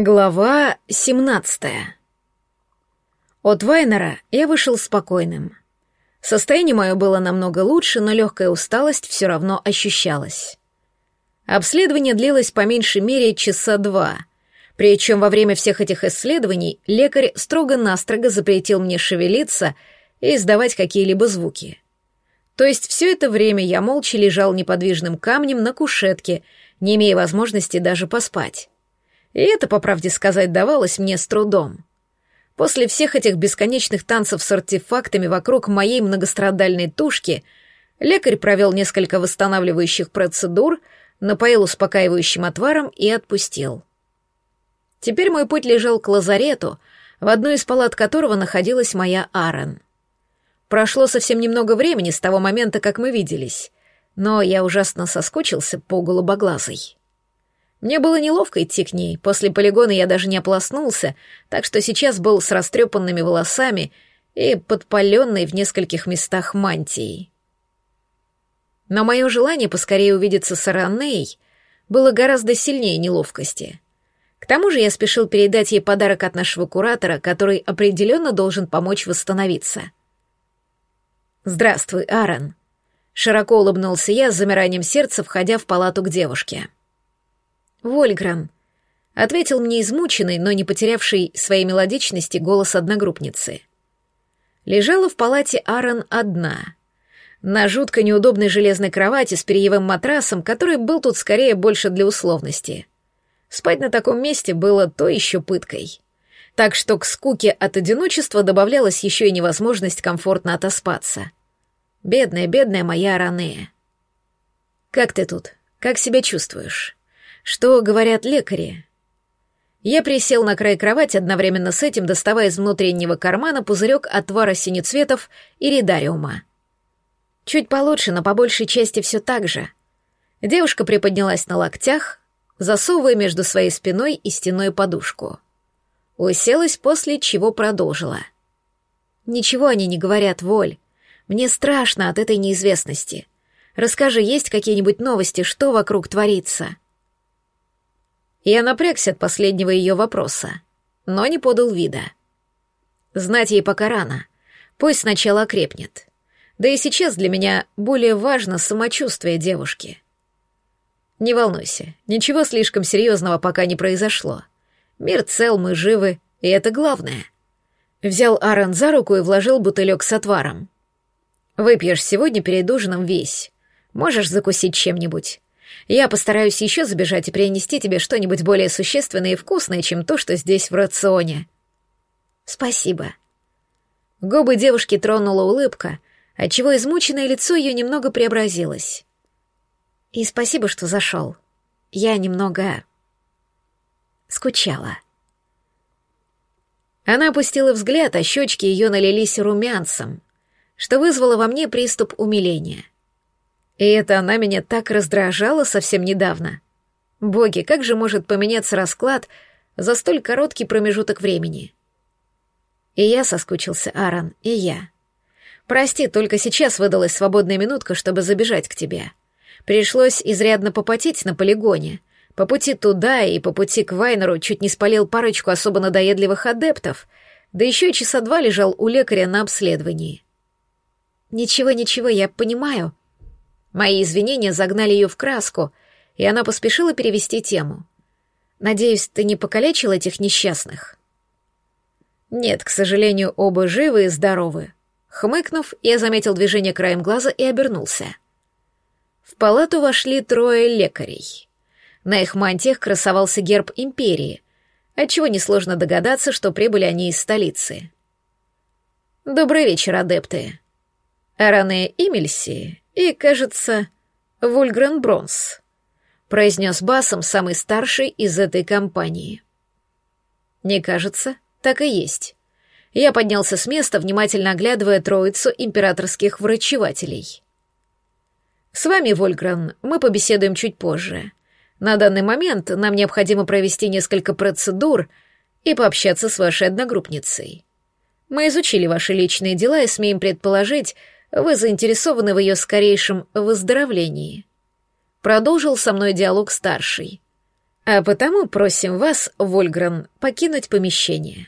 Глава 17 От Вайнера я вышел спокойным. Состояние мое было намного лучше, но легкая усталость все равно ощущалась. Обследование длилось по меньшей мере часа два, причем во время всех этих исследований лекарь строго-настрого запретил мне шевелиться и издавать какие-либо звуки. То есть все это время я молча лежал неподвижным камнем на кушетке, не имея возможности даже поспать. И это, по правде сказать, давалось мне с трудом. После всех этих бесконечных танцев с артефактами вокруг моей многострадальной тушки лекарь провел несколько восстанавливающих процедур, напоил успокаивающим отваром и отпустил. Теперь мой путь лежал к лазарету, в одной из палат которого находилась моя Аарон. Прошло совсем немного времени с того момента, как мы виделись, но я ужасно соскучился по голубоглазой. Мне было неловко идти к ней, после полигона я даже не ополоснулся, так что сейчас был с растрепанными волосами и подпаленной в нескольких местах мантией. Но мое желание поскорее увидеться с Араней было гораздо сильнее неловкости. К тому же я спешил передать ей подарок от нашего куратора, который определенно должен помочь восстановиться. «Здравствуй, Аарон», — широко улыбнулся я с замиранием сердца, входя в палату к девушке. «Вольгран», — ответил мне измученный, но не потерявший своей мелодичности голос одногруппницы. Лежала в палате Аарон одна. На жутко неудобной железной кровати с перьевым матрасом, который был тут скорее больше для условности. Спать на таком месте было то еще пыткой. Так что к скуке от одиночества добавлялась еще и невозможность комфортно отоспаться. Бедная, бедная моя Аранея. «Как ты тут? Как себя чувствуешь?» Что говорят лекари? Я присел на край кровати, одновременно с этим доставая из внутреннего кармана пузырек отвара синецветов и ридариума. Чуть получше, но по большей части все так же. Девушка приподнялась на локтях, засовывая между своей спиной и стеной подушку. Уселась, после чего продолжила. «Ничего они не говорят, Воль. Мне страшно от этой неизвестности. Расскажи, есть какие-нибудь новости, что вокруг творится?» Я напрягся от последнего ее вопроса, но не подал вида. Знать ей пока рано. Пусть сначала окрепнет. Да и сейчас для меня более важно самочувствие девушки. Не волнуйся, ничего слишком серьезного пока не произошло. Мир цел, мы живы, и это главное. Взял Аарон за руку и вложил бутылек с отваром. Выпьешь сегодня перед ужином весь. Можешь закусить чем-нибудь. Я постараюсь еще забежать и принести тебе что-нибудь более существенное и вкусное, чем то, что здесь в рационе. Спасибо. Губы девушки тронула улыбка, отчего измученное лицо ее немного преобразилось. И спасибо, что зашел. Я немного... скучала. Она опустила взгляд, а щечки ее налились румянцем, что вызвало во мне приступ умиления — и это она меня так раздражала совсем недавно. Боги, как же может поменяться расклад за столь короткий промежуток времени? И я соскучился, Аарон, и я. Прости, только сейчас выдалась свободная минутка, чтобы забежать к тебе. Пришлось изрядно попотеть на полигоне. По пути туда и по пути к Вайнеру чуть не спалил парочку особо надоедливых адептов, да еще и часа два лежал у лекаря на обследовании. «Ничего, ничего, я понимаю», Мои извинения загнали ее в краску, и она поспешила перевести тему. «Надеюсь, ты не покалечил этих несчастных?» «Нет, к сожалению, оба живы и здоровы». Хмыкнув, я заметил движение краем глаза и обернулся. В палату вошли трое лекарей. На их мантиях красовался герб империи, отчего несложно догадаться, что прибыли они из столицы. «Добрый вечер, адепты. Аране Имельси и, кажется, Вульгрен Бронс», — произнес басом самый старший из этой компании. «Не кажется, так и есть». Я поднялся с места, внимательно оглядывая троицу императорских врачевателей. «С вами, Вольгрен, мы побеседуем чуть позже. На данный момент нам необходимо провести несколько процедур и пообщаться с вашей одногруппницей. Мы изучили ваши личные дела и смеем предположить, вы заинтересованы в ее скорейшем выздоровлении. Продолжил со мной диалог старший. А потому просим вас, Вольгран, покинуть помещение.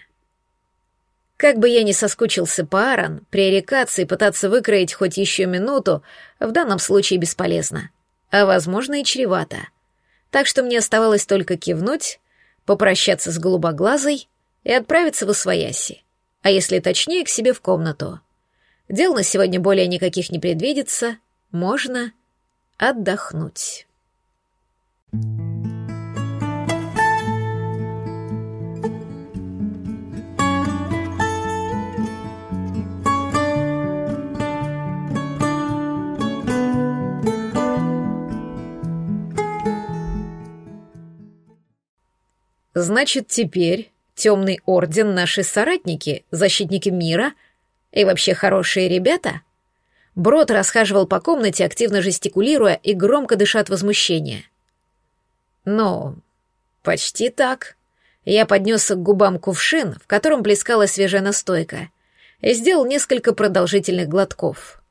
Как бы я ни соскучился по Аарон, пререкаться и пытаться выкроить хоть еще минуту в данном случае бесполезно, а, возможно, и чревато. Так что мне оставалось только кивнуть, попрощаться с голубоглазой и отправиться в Освояси, а если точнее, к себе в комнату. Дел на сегодня более никаких не предвидится, можно отдохнуть. Значит, теперь темный орден наши соратники, защитники мира и вообще хорошие ребята? Брод расхаживал по комнате, активно жестикулируя и громко дыша от возмущения. Ну, почти так. Я поднес к губам кувшин, в котором плескалась свежая настойка, и сделал несколько продолжительных глотков.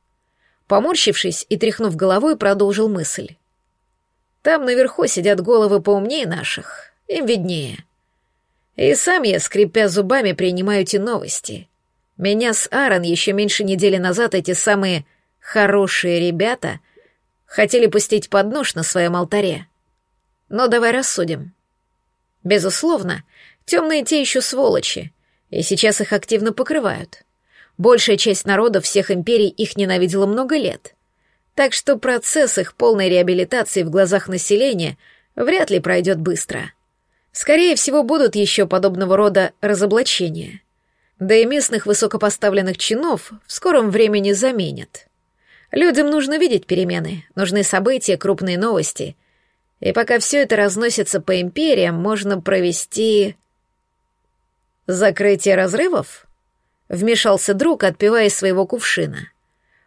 Поморщившись и тряхнув головой, продолжил мысль. Там наверху сидят головы поумнее наших, им виднее. И сам я, скрипя зубами, принимаю эти новости. Меня с Аарон еще меньше недели назад эти самые «хорошие ребята» хотели пустить под нож на своем алтаре. Но давай рассудим. Безусловно, темные те еще сволочи, и сейчас их активно покрывают. Большая часть народа всех империй их ненавидела много лет. Так что процесс их полной реабилитации в глазах населения вряд ли пройдет быстро. Скорее всего, будут еще подобного рода разоблачения. Да и местных высокопоставленных чинов в скором времени заменят. Людям нужно видеть перемены, нужны события, крупные новости. И пока все это разносится по империям, можно провести... Закрытие разрывов? Вмешался друг, отпивая своего кувшина.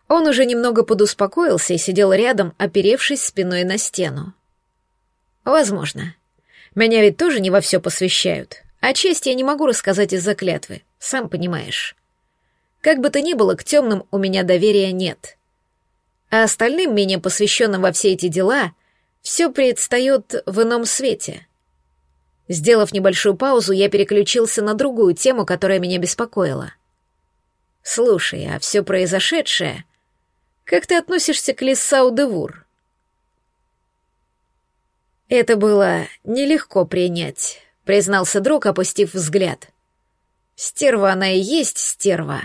Он уже немного подуспокоился и сидел рядом, оперевшись спиной на стену. Возможно. Меня ведь тоже не во все посвящают. А честь я не могу рассказать из-за клятвы, сам понимаешь. Как бы то ни было, к темным у меня доверия нет. А остальным, менее посвященным во все эти дела, все предстает в ином свете. Сделав небольшую паузу, я переключился на другую тему, которая меня беспокоила. «Слушай, а все произошедшее...» Как ты относишься к Лисау Девур? Это было нелегко принять, признался друг, опустив взгляд. Стерва она и есть стерва.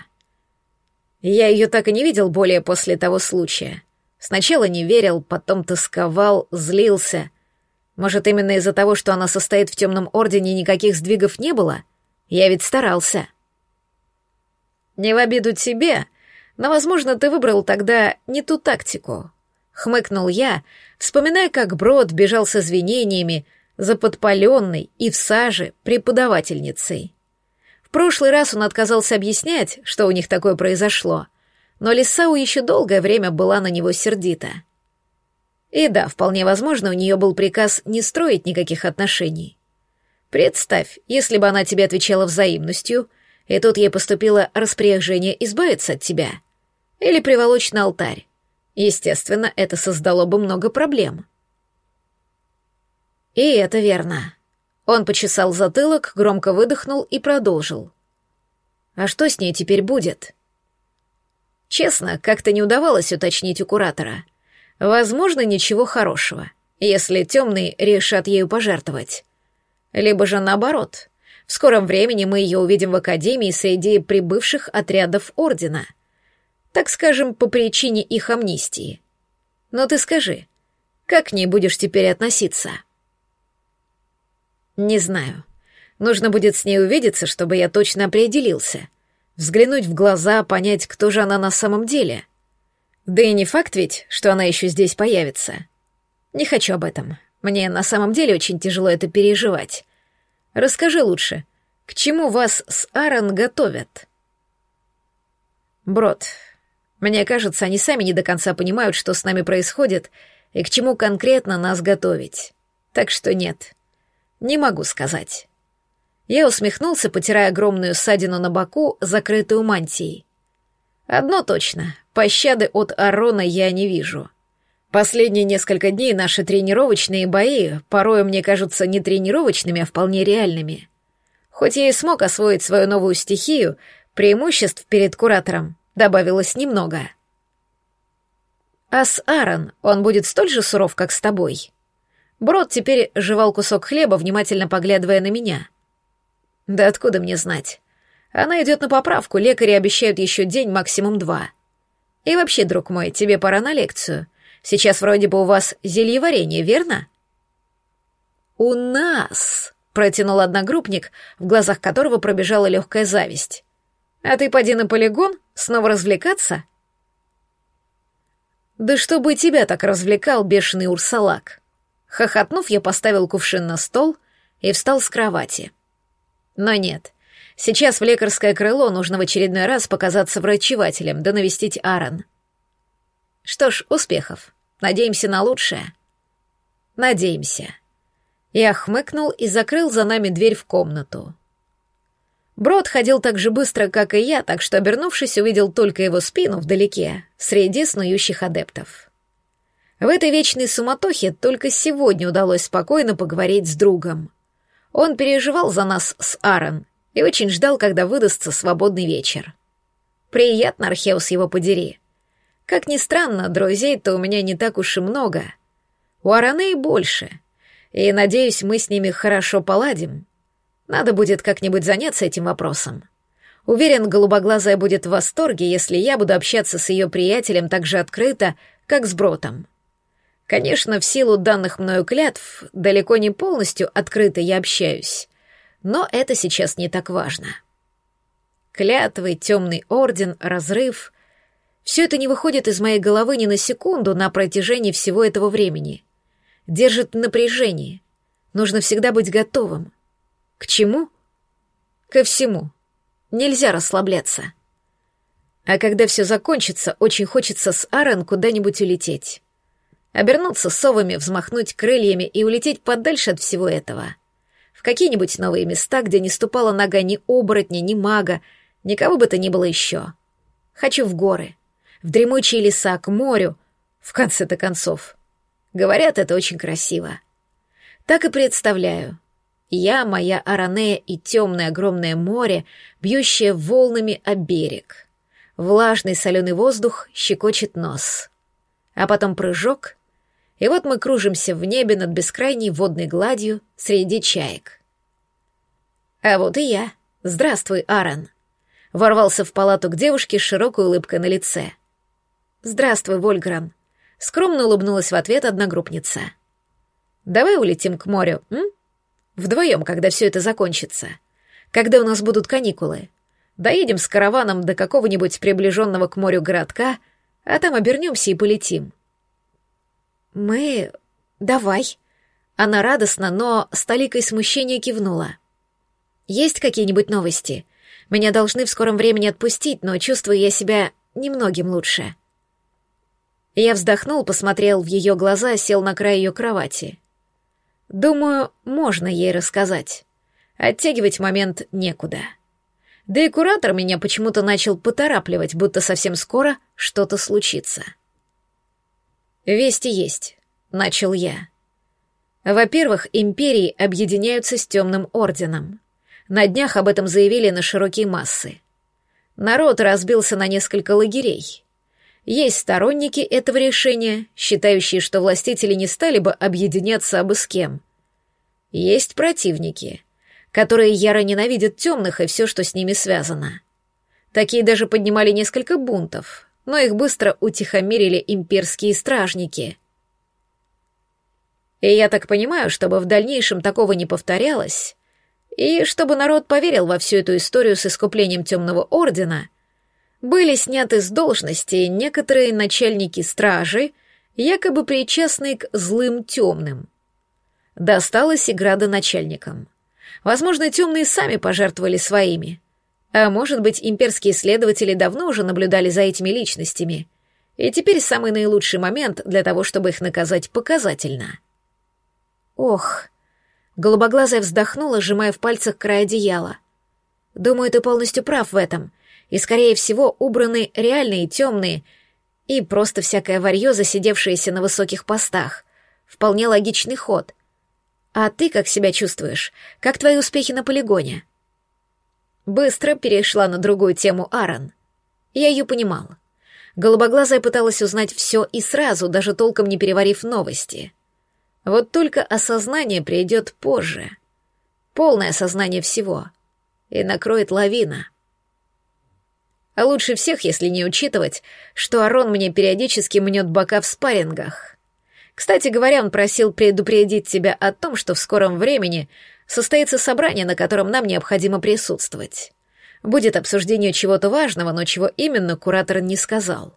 Я ее так и не видел более после того случая. Сначала не верил, потом тосковал, злился. Может, именно из-за того, что она состоит в темном ордене, никаких сдвигов не было? Я ведь старался. Не в обиду тебе, но, возможно, ты выбрал тогда не ту тактику хмыкнул я, вспоминая, как Брод бежал с извинениями за подпаленной и в саже преподавательницей. В прошлый раз он отказался объяснять, что у них такое произошло, но Лисау еще долгое время была на него сердита. И да, вполне возможно, у нее был приказ не строить никаких отношений. Представь, если бы она тебе отвечала взаимностью, и тут ей поступило распоряжение избавиться от тебя. Или приволочь на алтарь. Естественно, это создало бы много проблем. И это верно. Он почесал затылок, громко выдохнул и продолжил. А что с ней теперь будет? Честно, как-то не удавалось уточнить у куратора. Возможно, ничего хорошего, если темные решат ею пожертвовать. Либо же наоборот. В скором времени мы ее увидим в Академии среди прибывших отрядов Ордена — так скажем, по причине их амнистии. Но ты скажи, как к ней будешь теперь относиться? Не знаю. Нужно будет с ней увидеться, чтобы я точно определился. Взглянуть в глаза, понять, кто же она на самом деле. Да и не факт ведь, что она еще здесь появится. Не хочу об этом. Мне на самом деле очень тяжело это переживать. Расскажи лучше, к чему вас с Аарон готовят? Брод, мне кажется, они сами не до конца понимают, что с нами происходит и к чему конкретно нас готовить. Так что нет, не могу сказать. Я усмехнулся, потирая огромную ссадину на боку, закрытую мантией. Одно точно, пощады от Арона я не вижу. Последние несколько дней наши тренировочные бои порой мне кажутся не тренировочными, а вполне реальными. Хоть я и смог освоить свою новую стихию, преимуществ перед куратором добавилось немного. А с Аарон он будет столь же суров, как с тобой. Брод теперь жевал кусок хлеба, внимательно поглядывая на меня. Да откуда мне знать? Она идет на поправку, лекари обещают еще день, максимум два. И вообще, друг мой, тебе пора на лекцию — Сейчас вроде бы у вас зельеварение, верно?» «У нас!» — протянул одногруппник, в глазах которого пробежала легкая зависть. «А ты поди на полигон? Снова развлекаться?» «Да чтобы тебя так развлекал бешеный урсалак!» Хохотнув, я поставил кувшин на стол и встал с кровати. Но нет, сейчас в лекарское крыло нужно в очередной раз показаться врачевателем, да навестить Аарон. Что ж, успехов. Надеемся на лучшее. Надеемся. Я хмыкнул и закрыл за нами дверь в комнату. Брод ходил так же быстро, как и я, так что, обернувшись, увидел только его спину вдалеке, среди снующих адептов. В этой вечной суматохе только сегодня удалось спокойно поговорить с другом. Он переживал за нас с Аарон и очень ждал, когда выдастся свободный вечер. Приятно, Археус, его подери. Как ни странно, друзей-то у меня не так уж и много. У Аранеи больше. И, надеюсь, мы с ними хорошо поладим. Надо будет как-нибудь заняться этим вопросом. Уверен, голубоглазая будет в восторге, если я буду общаться с ее приятелем так же открыто, как с Бротом. Конечно, в силу данных мною клятв, далеко не полностью открыто я общаюсь, но это сейчас не так важно. Клятвы, темный орден, разрыв все это не выходит из моей головы ни на секунду на протяжении всего этого времени. Держит напряжение. Нужно всегда быть готовым. К чему? Ко всему. Нельзя расслабляться. А когда все закончится, очень хочется с Аарон куда-нибудь улететь. Обернуться совами, взмахнуть крыльями и улететь подальше от всего этого. В какие-нибудь новые места, где не ступала нога ни оборотня, ни мага, никого бы то ни было еще. Хочу в горы в дремучие леса, к морю, в конце-то концов. Говорят, это очень красиво. Так и представляю. Я, моя Аранея и темное огромное море, бьющее волнами о берег. Влажный соленый воздух щекочет нос. А потом прыжок, и вот мы кружимся в небе над бескрайней водной гладью среди чаек. А вот и я. Здравствуй, Аарон. Ворвался в палату к девушке с широкой улыбкой на лице. «Здравствуй, Вольгран», — скромно улыбнулась в ответ одногруппница. «Давай улетим к морю, м? Вдвоем, когда все это закончится. Когда у нас будут каникулы. Доедем с караваном до какого-нибудь приближенного к морю городка, а там обернемся и полетим». «Мы... давай». Она радостно, но с толикой смущения кивнула. «Есть какие-нибудь новости? Меня должны в скором времени отпустить, но чувствую я себя немногим лучше». Я вздохнул, посмотрел в ее глаза, сел на край ее кровати. Думаю, можно ей рассказать. Оттягивать момент некуда. Да и куратор меня почему-то начал поторапливать, будто совсем скоро что-то случится. «Вести есть», — начал я. Во-первых, империи объединяются с Темным Орденом. На днях об этом заявили на широкие массы. Народ разбился на несколько лагерей. Есть сторонники этого решения, считающие, что властители не стали бы объединяться абы с кем. Есть противники, которые яро ненавидят темных и все, что с ними связано. Такие даже поднимали несколько бунтов, но их быстро утихомирили имперские стражники. И я так понимаю, чтобы в дальнейшем такого не повторялось, и чтобы народ поверил во всю эту историю с искуплением Темного Ордена — были сняты с должности некоторые начальники стражи, якобы причастные к злым темным. Досталось и градоначальникам. Возможно, темные сами пожертвовали своими. А может быть, имперские следователи давно уже наблюдали за этими личностями, и теперь самый наилучший момент для того, чтобы их наказать показательно. Ох, голубоглазая вздохнула, сжимая в пальцах край одеяла. Думаю, ты полностью прав в этом — и, скорее всего, убраны реальные темные И просто всякое варьё, засидевшееся на высоких постах. Вполне логичный ход. А ты как себя чувствуешь? Как твои успехи на полигоне? Быстро перешла на другую тему Аарон. Я ее понимал. Голубоглазая пыталась узнать все и сразу, даже толком не переварив новости. Вот только осознание придет позже. Полное осознание всего. И накроет лавина. А лучше всех, если не учитывать, что Арон мне периодически мнет бока в спаррингах. Кстати говоря, он просил предупредить тебя о том, что в скором времени состоится собрание, на котором нам необходимо присутствовать. Будет обсуждение чего-то важного, но чего именно куратор не сказал.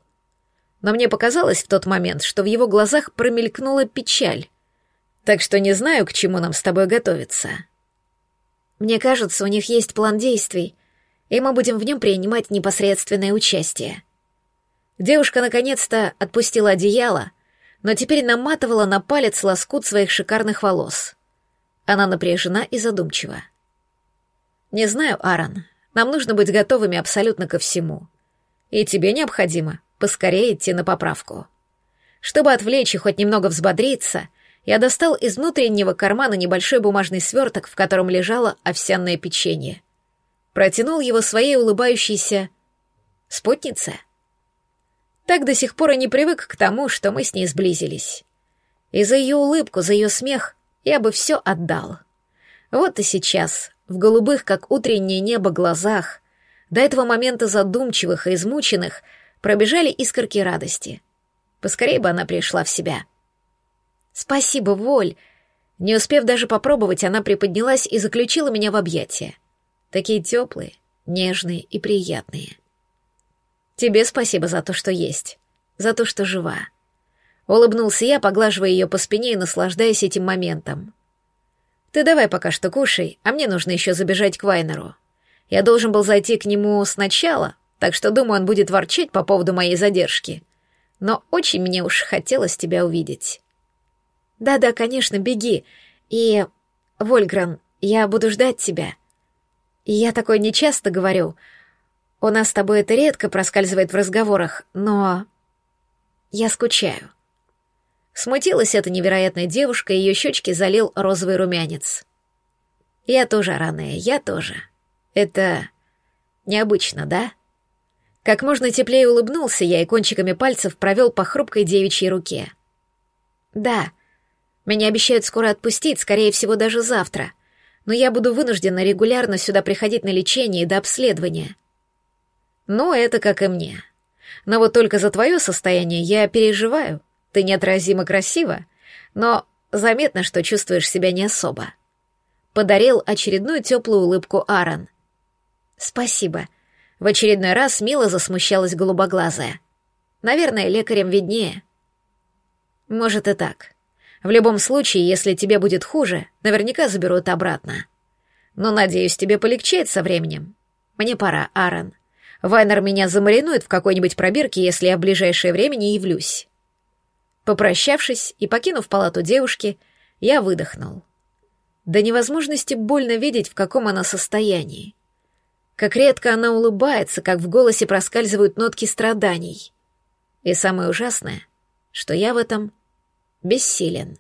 Но мне показалось в тот момент, что в его глазах промелькнула печаль. Так что не знаю, к чему нам с тобой готовиться. Мне кажется, у них есть план действий, и мы будем в нем принимать непосредственное участие. Девушка наконец-то отпустила одеяло, но теперь наматывала на палец лоскут своих шикарных волос. Она напряжена и задумчива. «Не знаю, Аарон, нам нужно быть готовыми абсолютно ко всему. И тебе необходимо поскорее идти на поправку. Чтобы отвлечь и хоть немного взбодриться, я достал из внутреннего кармана небольшой бумажный сверток, в котором лежало овсяное печенье. Протянул его своей улыбающейся спутнице — так до сих пор и не привык к тому, что мы с ней сблизились. И за ее улыбку, за ее смех я бы все отдал. Вот и сейчас, в голубых, как утреннее небо, глазах, до этого момента задумчивых и измученных, пробежали искорки радости. Поскорей бы она пришла в себя. «Спасибо, Воль!» Не успев даже попробовать, она приподнялась и заключила меня в объятия. Такие теплые, нежные и приятные. Тебе спасибо за то, что есть, за то, что жива. Улыбнулся я, поглаживая ее по спине и наслаждаясь этим моментом. Ты давай пока что кушай, а мне нужно еще забежать к Вайнеру. Я должен был зайти к нему сначала, так что, думаю, он будет ворчать по поводу моей задержки. Но очень мне уж хотелось тебя увидеть. Да-да, конечно, беги. И, Вольгран, я буду ждать тебя. И я такое нечасто говорю, у нас с тобой это редко проскальзывает в разговорах, но... Я скучаю. Смутилась эта невероятная девушка, и ее щечки залил розовый румянец. Я тоже, Ранея, я тоже. Это необычно, да? Как можно теплее улыбнулся я и кончиками пальцев провел по хрупкой девичьей руке. Да, меня обещают скоро отпустить, скорее всего, даже завтра. Но я буду вынуждена регулярно сюда приходить на лечение и до обследования. Ну, это как и мне. Но вот только за твое состояние я переживаю. Ты неотразимо красива, но заметно, что чувствуешь себя не особо. Подарил очередную теплую улыбку Аарон. Спасибо. В очередной раз мило засмущалась голубоглазая. Наверное, лекарям виднее. Может и так. В любом случае, если тебе будет хуже, наверняка заберут обратно. Но, надеюсь, тебе полегчает со временем. Мне пора, Аарон. Вайнер меня замаринует в какой-нибудь пробирке, если я в ближайшее время не явлюсь. Попрощавшись и покинув палату девушки, я выдохнул. До невозможности больно видеть, в каком она состоянии. Как редко она улыбается, как в голосе проскальзывают нотки страданий. И самое ужасное, что я в этом бессилен.